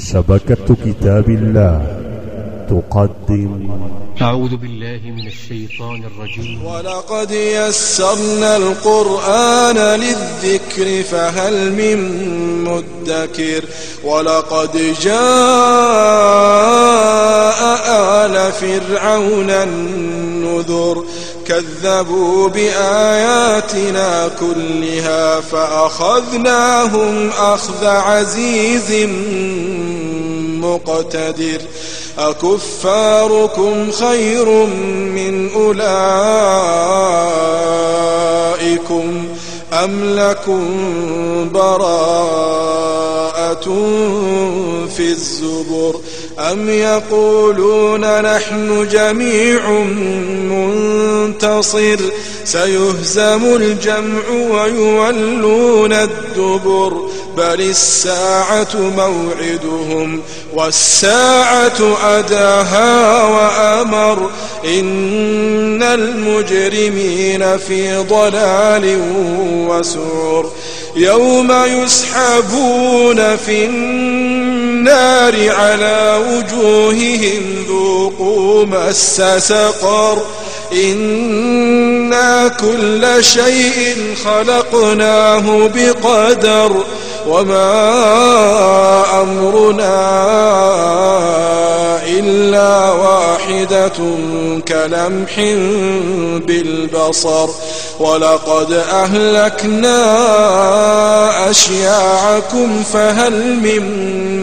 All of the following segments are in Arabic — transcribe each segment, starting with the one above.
شبكة كتاب الله. تقدم. أعوذ بالله من الشيطان الرجيم. ولقد يسرنا القرآن للذكر فهل من مدكر؟ ولقد جاء آل فرعون النذر كذبوا بآياتنا كلها فأخذناهم أخذ عزيز مقتدر أكفاركم خير من أولئكم أم لكم براءة في الزبر أم يقولون نحن جميع منتصر سيهزم الجمع ويولون الدبر. بل الساعة موعدهم والساعة أداها وأمر. إن المجرمين في ضلال وسعر. يوم يسحبون في النار على وجوههم ذوقوا مس سقر. إنا كل شيء خلقناه بقدر وما أمرنا إلا واحدة كلمح بالبصر ولقد أهلكنا أشياعكم فهل من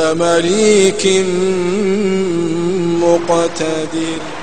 مليك مقتدر.